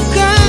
do carro.